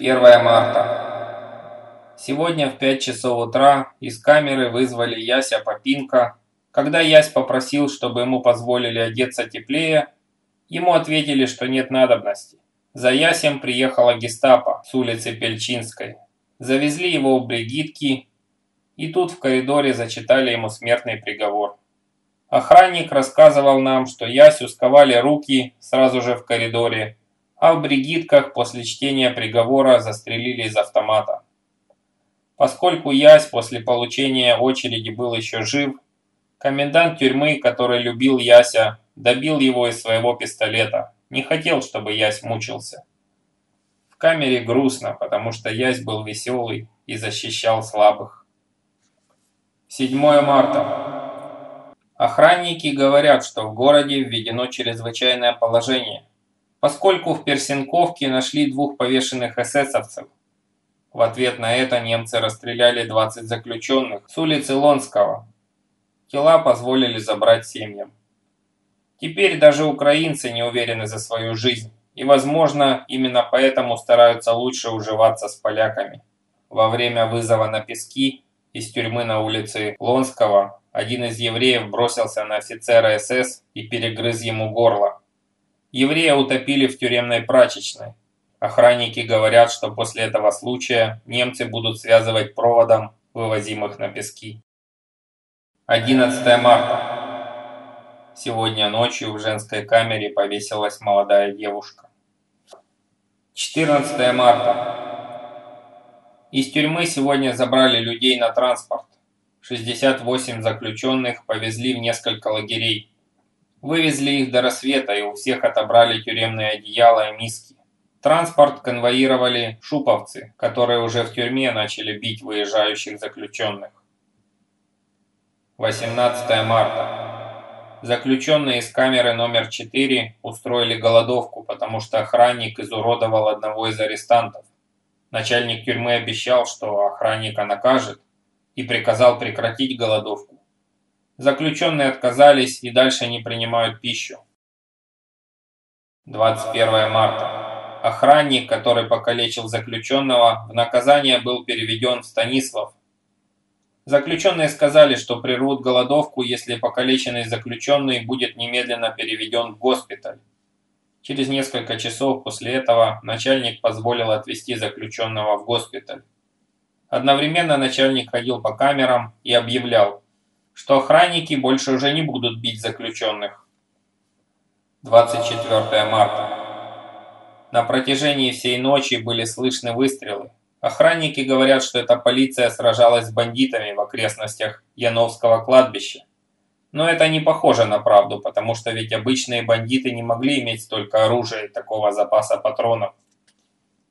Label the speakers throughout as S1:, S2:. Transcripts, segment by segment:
S1: 1 марта. Сегодня в 5 часов утра из камеры вызвали Яся Попинка. Когда Ясь попросил, чтобы ему позволили одеться теплее, ему ответили, что нет надобности. За Ясем приехала гестапо с улицы Пельчинской. Завезли его в Бригитки, и тут в коридоре зачитали ему смертный приговор. Охранник рассказывал нам, что Ясю сковали руки сразу же в коридоре, а в бригитках после чтения приговора застрелили из автомата. Поскольку Ясь после получения очереди был еще жив, комендант тюрьмы, который любил Яся, добил его из своего пистолета. Не хотел, чтобы Ясь мучился. В камере грустно, потому что Ясь был веселый и защищал слабых. 7 марта. Охранники говорят, что в городе введено чрезвычайное положение поскольку в Персенковке нашли двух повешенных эсэсовцев. В ответ на это немцы расстреляли 20 заключенных с улицы Лонского. Тела позволили забрать семьям. Теперь даже украинцы не уверены за свою жизнь, и, возможно, именно поэтому стараются лучше уживаться с поляками. Во время вызова на пески из тюрьмы на улице Лонского один из евреев бросился на офицера СС и перегрыз ему горло. Еврея утопили в тюремной прачечной. Охранники говорят, что после этого случая немцы будут связывать проводом вывозимых на пески. 11 марта. Сегодня ночью в женской камере повесилась молодая девушка. 14 марта. Из тюрьмы сегодня забрали людей на транспорт. 68 заключенных повезли в несколько лагерей. Вывезли их до рассвета и у всех отобрали тюремные одеяла и миски. Транспорт конвоировали шуповцы, которые уже в тюрьме начали бить выезжающих заключенных. 18 марта. Заключенные из камеры номер 4 устроили голодовку, потому что охранник изуродовал одного из арестантов. Начальник тюрьмы обещал, что охранника накажет, и приказал прекратить голодовку. Заключенные отказались и дальше не принимают пищу. 21 марта. Охранник, который покалечил заключенного, в наказание был переведен в Станислав. Заключенные сказали, что прервут голодовку, если покалеченный заключенный будет немедленно переведен в госпиталь. Через несколько часов после этого начальник позволил отвезти заключенного в госпиталь. Одновременно начальник ходил по камерам и объявлял, что охранники больше уже не будут бить заключенных. 24 марта. На протяжении всей ночи были слышны выстрелы. Охранники говорят, что эта полиция сражалась с бандитами в окрестностях Яновского кладбища. Но это не похоже на правду, потому что ведь обычные бандиты не могли иметь столько оружия и такого запаса патронов.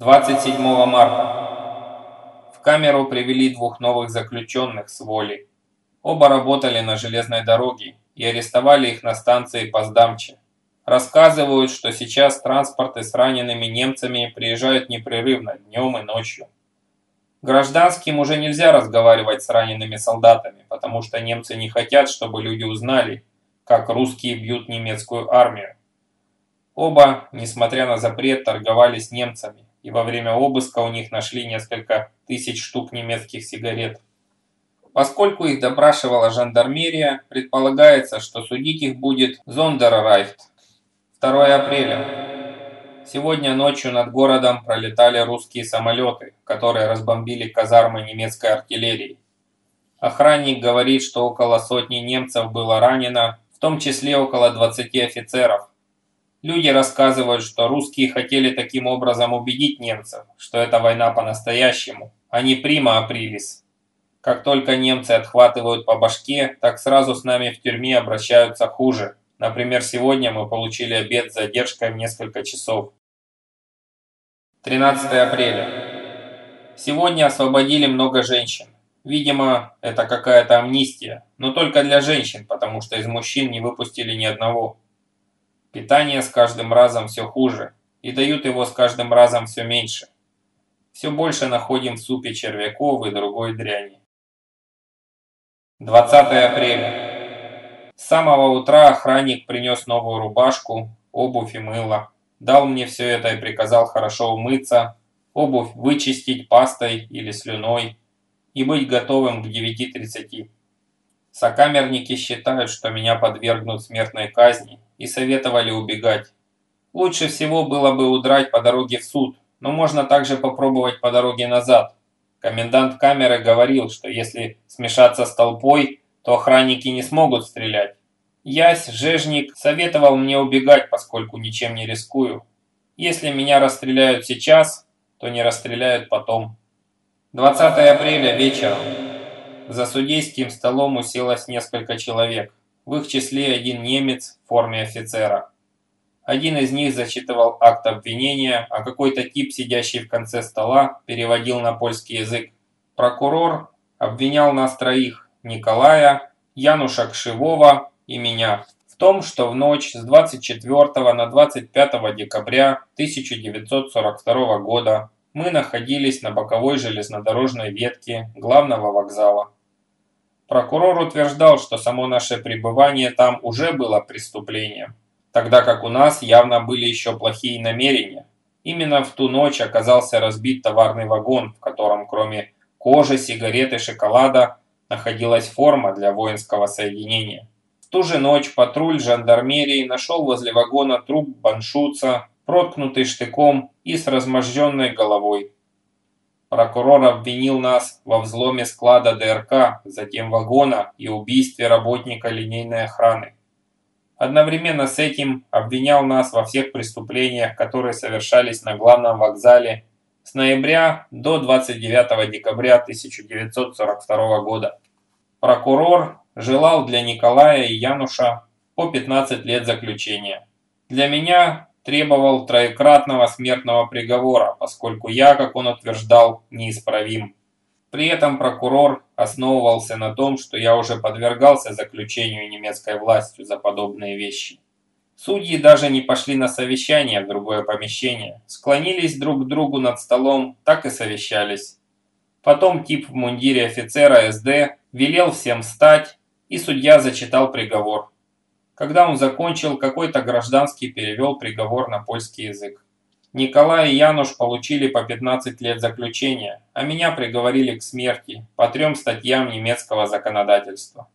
S1: 27 марта. В камеру привели двух новых заключенных с воли. Оба работали на железной дороге и арестовали их на станции Поздамче. Рассказывают, что сейчас транспорты с ранеными немцами приезжают непрерывно, днем и ночью. Гражданским уже нельзя разговаривать с ранеными солдатами, потому что немцы не хотят, чтобы люди узнали, как русские бьют немецкую армию. Оба, несмотря на запрет, торговали с немцами, и во время обыска у них нашли несколько тысяч штук немецких сигарет. Поскольку их допрашивала жандармерия, предполагается, что судить их будет Зондеррайфт. 2 апреля. Сегодня ночью над городом пролетали русские самолеты, которые разбомбили казармы немецкой артиллерии. Охранник говорит, что около сотни немцев было ранено, в том числе около 20 офицеров. Люди рассказывают, что русские хотели таким образом убедить немцев, что это война по-настоящему, а не прима априлис. Как только немцы отхватывают по башке, так сразу с нами в тюрьме обращаются хуже. Например, сегодня мы получили обед с задержкой в несколько часов. 13 апреля. Сегодня освободили много женщин. Видимо, это какая-то амнистия, но только для женщин, потому что из мужчин не выпустили ни одного. Питание с каждым разом все хуже, и дают его с каждым разом все меньше. Все больше находим в супе червяков и другой дряни. 20 апреля. С самого утра охранник принес новую рубашку, обувь и мыло. Дал мне все это и приказал хорошо умыться, обувь вычистить пастой или слюной и быть готовым к 9.30. Сокамерники считают, что меня подвергнут смертной казни и советовали убегать. Лучше всего было бы удрать по дороге в суд, но можно также попробовать по дороге назад. Комендант камеры говорил, что если смешаться с толпой, то охранники не смогут стрелять. Ясь, Жежник, советовал мне убегать, поскольку ничем не рискую. Если меня расстреляют сейчас, то не расстреляют потом. 20 апреля вечером. За судейским столом уселось несколько человек, в их числе один немец в форме офицера. Один из них зачитывал акт обвинения, а какой-то тип, сидящий в конце стола, переводил на польский язык. Прокурор обвинял нас троих – Николая, Януша Кшивова и меня в том, что в ночь с 24 на 25 декабря 1942 года мы находились на боковой железнодорожной ветке главного вокзала. Прокурор утверждал, что само наше пребывание там уже было преступлением, тогда как у нас явно были еще плохие намерения. Именно в ту ночь оказался разбит товарный вагон, в котором кроме кожи, сигарет и шоколада находилась форма для воинского соединения. В ту же ночь патруль жандармерии нашел возле вагона труп баншуца, проткнутый штыком и с разможженной головой. Прокурор обвинил нас во взломе склада ДРК, затем вагона и убийстве работника линейной охраны. Одновременно с этим обвинял нас во всех преступлениях, которые совершались на главном вокзале с ноября до 29 декабря 1942 года. Прокурор желал для Николая и Януша по 15 лет заключения. Для меня требовал троекратного смертного приговора, поскольку я, как он утверждал, неисправим. При этом прокурор основывался на том, что я уже подвергался заключению немецкой властью за подобные вещи. Судьи даже не пошли на совещание в другое помещение, склонились друг к другу над столом, так и совещались. Потом тип в мундире офицера СД велел всем встать и судья зачитал приговор. Когда он закончил, какой-то гражданский перевел приговор на польский язык. Николай и Януш получили по 15 лет заключения, а меня приговорили к смерти по трем статьям немецкого законодательства.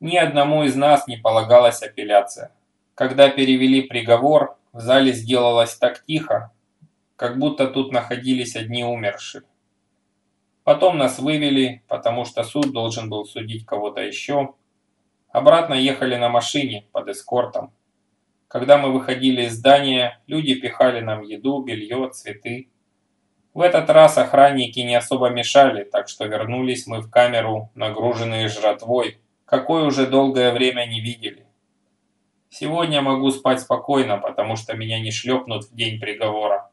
S1: Ни одному из нас не полагалась апелляция. Когда перевели приговор, в зале сделалось так тихо, как будто тут находились одни умершие. Потом нас вывели, потому что суд должен был судить кого-то еще, Обратно ехали на машине под эскортом. Когда мы выходили из здания, люди пихали нам еду, белье, цветы. В этот раз охранники не особо мешали, так что вернулись мы в камеру, нагруженные жратвой, какой уже долгое время не видели. Сегодня могу спать спокойно, потому что меня не шлепнут в день приговора.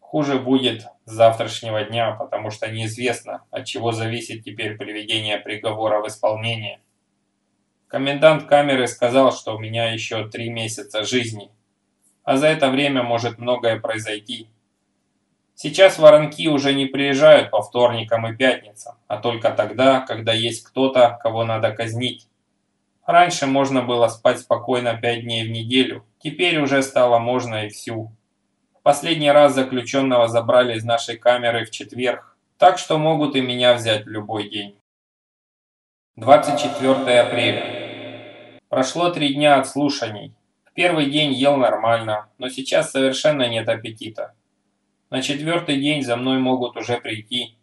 S1: Хуже будет с завтрашнего дня, потому что неизвестно, от чего зависит теперь приведение приговора в исполнение. Комендант камеры сказал, что у меня еще три месяца жизни, а за это время может многое произойти. Сейчас воронки уже не приезжают по вторникам и пятницам, а только тогда, когда есть кто-то, кого надо казнить. Раньше можно было спать спокойно пять дней в неделю, теперь уже стало можно и всю. Последний раз заключенного забрали из нашей камеры в четверг, так что могут и меня взять в любой день. 24 апреля. Прошло три дня от слушаний. В первый день ел нормально, но сейчас совершенно нет аппетита. На четвертый день за мной могут уже прийти.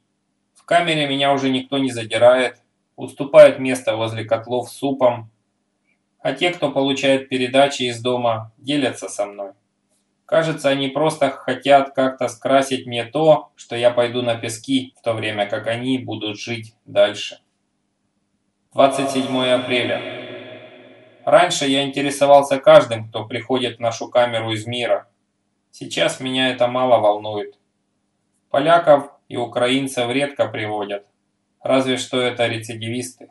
S1: В камере меня уже никто не задирает, уступает место возле котлов с супом, а те, кто получает передачи из дома, делятся со мной. Кажется, они просто хотят как-то скрасить мне то, что я пойду на пески, в то время как они будут жить дальше. 27 апреля. Раньше я интересовался каждым, кто приходит в нашу камеру из мира. Сейчас меня это мало волнует. Поляков и украинцев редко приводят, разве что это рецидивисты.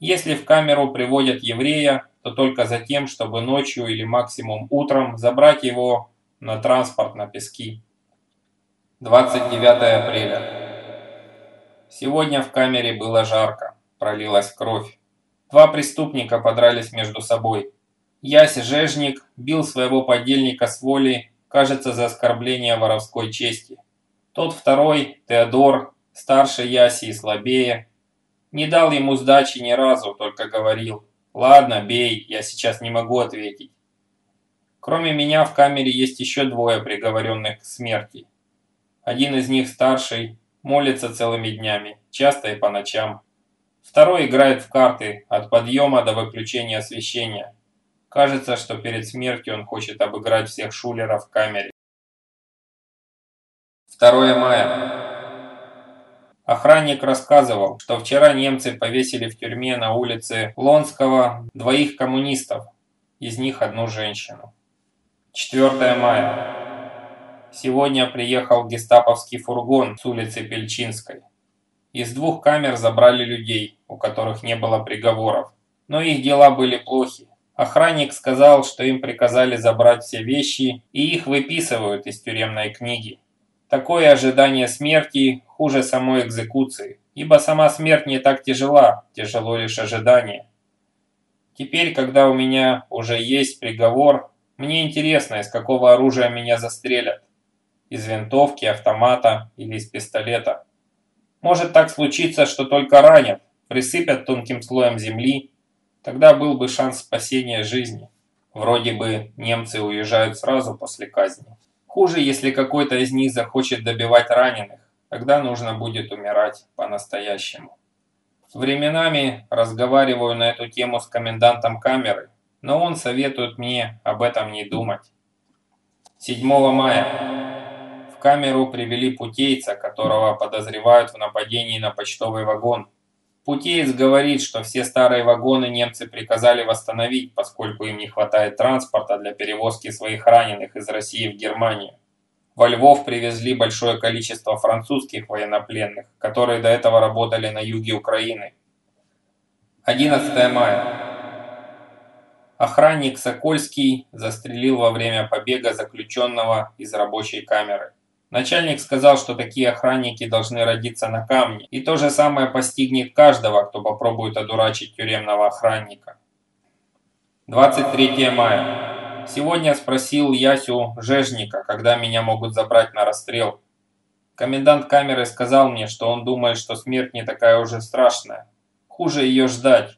S1: Если в камеру приводят еврея, то только за тем, чтобы ночью или максимум утром забрать его на транспорт на пески. 29 апреля. Сегодня в камере было жарко пролилась кровь. Два преступника подрались между собой. Ясь Жежник бил своего подельника с воли, кажется, за оскорбление воровской чести. Тот второй, Теодор, старше Яси и слабее, не дал ему сдачи ни разу, только говорил, «Ладно, бей, я сейчас не могу ответить». Кроме меня в камере есть еще двое приговоренных к смерти. Один из них старший, молится целыми днями, часто и по ночам. Второй играет в карты от подъема до выключения освещения. Кажется, что перед смертью он хочет обыграть всех шулеров в камере. 2 мая. Охранник рассказывал, что вчера немцы повесили в тюрьме на улице Лонского двоих коммунистов, из них одну женщину. 4 мая. Сегодня приехал гестаповский фургон с улицы Пельчинской. Из двух камер забрали людей, у которых не было приговоров. Но их дела были плохи. Охранник сказал, что им приказали забрать все вещи, и их выписывают из тюремной книги. Такое ожидание смерти хуже самой экзекуции, ибо сама смерть не так тяжела, тяжело лишь ожидание. Теперь, когда у меня уже есть приговор, мне интересно, из какого оружия меня застрелят из винтовки, автомата или из пистолета. Может так случиться, что только ранят, присыпят тонким слоем земли, тогда был бы шанс спасения жизни. Вроде бы немцы уезжают сразу после казни. Хуже, если какой-то из них захочет добивать раненых, тогда нужно будет умирать по-настоящему. Временами разговариваю на эту тему с комендантом камеры, но он советует мне об этом не думать. 7 мая камеру привели путейца, которого подозревают в нападении на почтовый вагон. Путеец говорит, что все старые вагоны немцы приказали восстановить, поскольку им не хватает транспорта для перевозки своих раненых из России в Германию. Во Львов привезли большое количество французских военнопленных, которые до этого работали на юге Украины. 11 мая. Охранник Сокольский застрелил во время побега заключенного из рабочей камеры. Начальник сказал, что такие охранники должны родиться на камне, и то же самое постигнет каждого, кто попробует одурачить тюремного охранника. 23 мая. Сегодня спросил Ясю Жежника, когда меня могут забрать на расстрел. Комендант камеры сказал мне, что он думает, что смерть не такая уже страшная. Хуже ее ждать.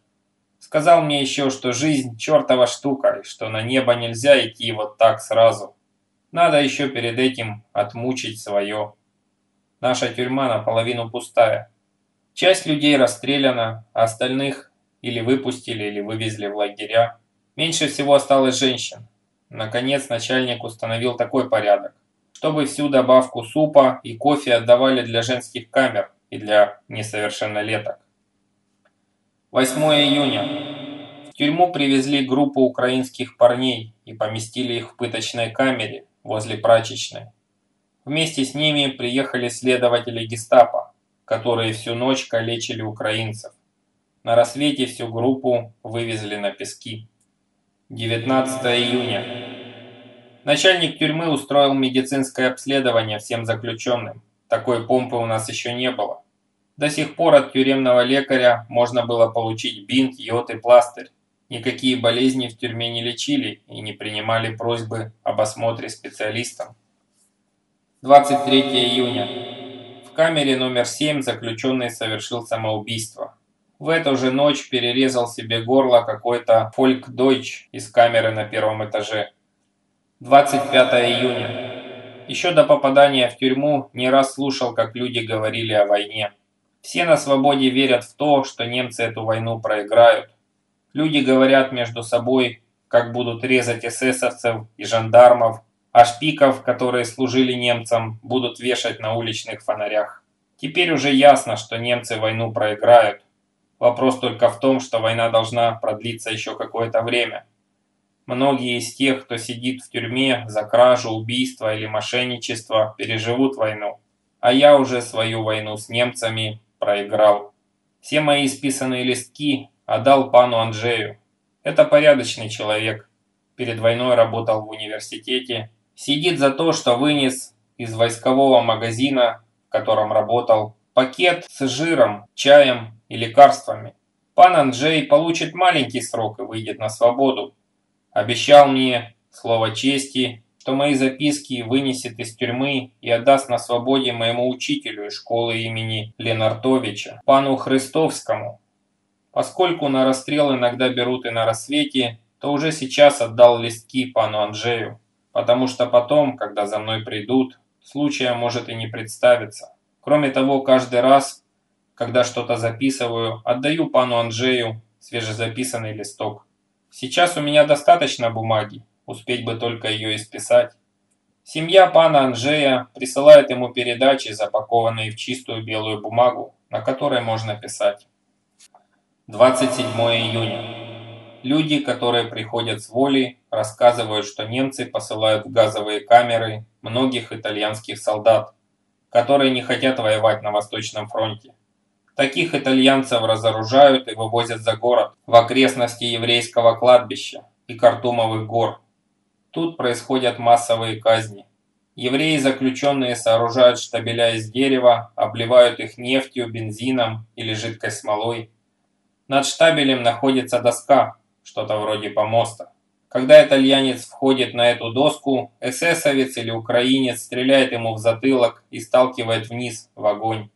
S1: Сказал мне еще, что жизнь чертова штука, и что на небо нельзя идти вот так сразу. Надо еще перед этим отмучить свое. Наша тюрьма наполовину пустая. Часть людей расстреляна, а остальных или выпустили, или вывезли в лагеря. Меньше всего осталось женщин. Наконец начальник установил такой порядок, чтобы всю добавку супа и кофе отдавали для женских камер и для несовершеннолеток. 8 июня. В тюрьму привезли группу украинских парней и поместили их в пыточной камере, возле прачечной. Вместе с ними приехали следователи гестапо, которые всю ночь калечили украинцев. На рассвете всю группу вывезли на пески. 19 июня. Начальник тюрьмы устроил медицинское обследование всем заключенным. Такой помпы у нас еще не было. До сих пор от тюремного лекаря можно было получить бинт, йод и пластырь. Никакие болезни в тюрьме не лечили и не принимали просьбы об осмотре специалистам. 23 июня. В камере номер 7 заключенный совершил самоубийство. В эту же ночь перерезал себе горло какой-то фольк-дойч из камеры на первом этаже. 25 июня. Еще до попадания в тюрьму не раз слушал, как люди говорили о войне. Все на свободе верят в то, что немцы эту войну проиграют. Люди говорят между собой, как будут резать эсэсовцев и жандармов, а шпиков, которые служили немцам, будут вешать на уличных фонарях. Теперь уже ясно, что немцы войну проиграют. Вопрос только в том, что война должна продлиться еще какое-то время. Многие из тех, кто сидит в тюрьме за кражу, убийство или мошенничество, переживут войну. А я уже свою войну с немцами проиграл. Все мои списанные листки отдал пану Анджею. Это порядочный человек. Перед войной работал в университете. Сидит за то, что вынес из войскового магазина, в котором работал, пакет с жиром, чаем и лекарствами. Пан Анджей получит маленький срок и выйдет на свободу. Обещал мне, слово чести, что мои записки вынесет из тюрьмы и отдаст на свободе моему учителю из школы имени Ленартовича, пану Христовскому. Поскольку на расстрел иногда берут и на рассвете, то уже сейчас отдал листки пану Анжею, потому что потом, когда за мной придут, случая может и не представиться. Кроме того, каждый раз, когда что-то записываю, отдаю пану Анжею свежезаписанный листок. Сейчас у меня достаточно бумаги, успеть бы только ее исписать. Семья пана Анжея присылает ему передачи, запакованные в чистую белую бумагу, на которой можно писать. 27 июня. Люди, которые приходят с воли, рассказывают, что немцы посылают в газовые камеры многих итальянских солдат, которые не хотят воевать на Восточном фронте. Таких итальянцев разоружают и вывозят за город, в окрестности еврейского кладбища и Картумовых гор. Тут происходят массовые казни. Евреи, заключенные, сооружают штабеля из дерева, обливают их нефтью, бензином или жидкой смолой. Над штабелем находится доска, что-то вроде помоста. Когда итальянец входит на эту доску, эсэсовец или украинец стреляет ему в затылок и сталкивает вниз, в огонь.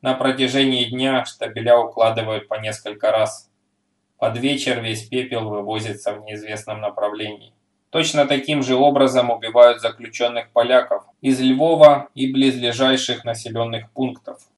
S1: На протяжении дня штабеля укладывают по несколько раз. Под вечер весь пепел вывозится в неизвестном направлении. Точно таким же образом убивают заключенных поляков из Львова и близлежащих населенных пунктов.